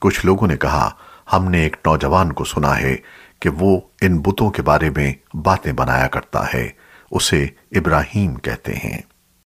کچھ لوگوں نے کہا، ہم نے ایک نوجوان کو سنا ہے کہ وہ ان بتوں کے بارے میں باتیں بنایا کرتا ہے، اسے ابراہیم کہتے ہیں۔